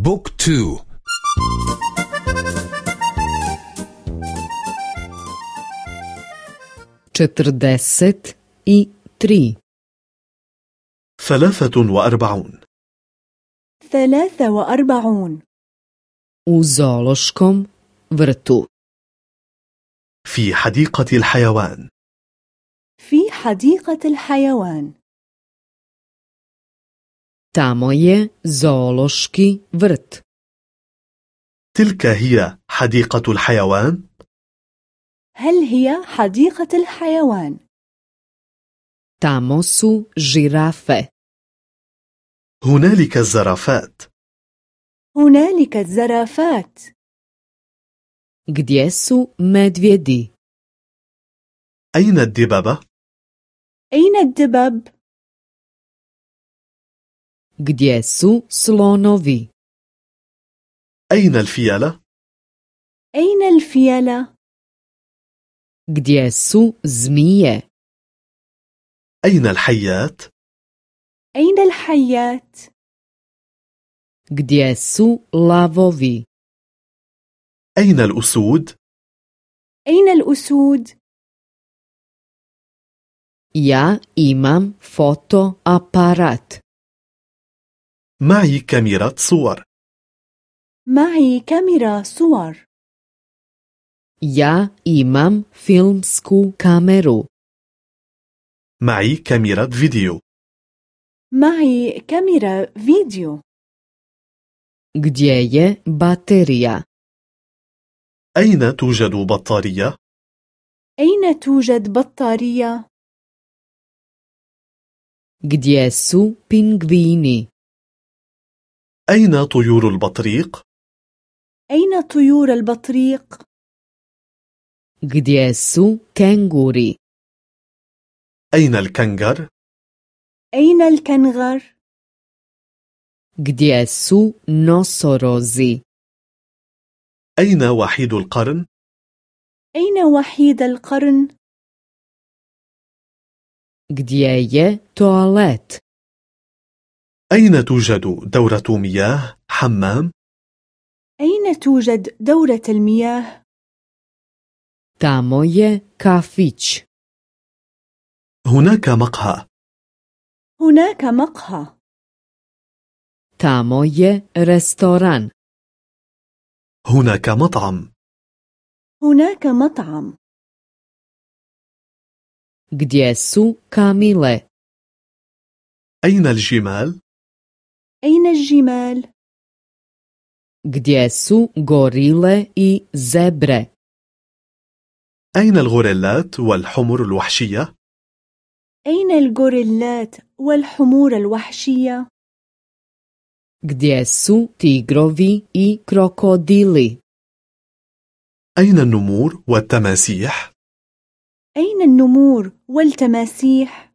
بوك تو. četrdeset i tri ثلاثة وأربعون. ثلاثة وأربعون. u zoološkom vrtu في حديقة الحيوان. في حديقة الحيوان. Tamo je zoološki vrt تلك هي حديقة الحيوان هل هي حديقة الحيوان؟ tamo su žirafe هنالك الزرافات هنالك الزرافات gdje su medvjedi أين الدببة؟ أين الدبب؟ Gdje su slonovi أين الفيلة؟ أين الفيلة؟ gdje su zmije أين الحيات؟ أين الحيات؟ gdje su lavovi أين الأسود؟ أين الأسود؟ ja imam fotoaparat معي كاميرا صور. معي كاميرا صور. ja imam filmsku kameru معي كاميرا فيديو. معي كاميرا فيديو. Gdje je baterija أين توجد بطارية؟ أين توجد بطارية؟ gdje su pingvini أين طيور البطريق؟ أين طيور البطريق؟ gdje su kenguri أين الكنغر؟ أين الكنغر؟ gdje su nosorozi أين وحيد القرن؟ أين وحيد القرن؟ gdje je toalet أين توجد دورة مياه حمام؟ أين توجد دورة المياه؟ tamo je kafić. هناك مقهى. هناك مقهى. Tamo je restoran. هناك مطعم. هناك مطعم. Gdje su kamile? أين الجمال؟ أين الجمال؟ gdje su gorile i zebre أين الغوريلات والحمر الوحشية؟ أين الغوريلات والحمور الوحشية؟ gdje su tigrovi i krokodili أين النمور والتماسيح؟ أين النمور والتماسيح؟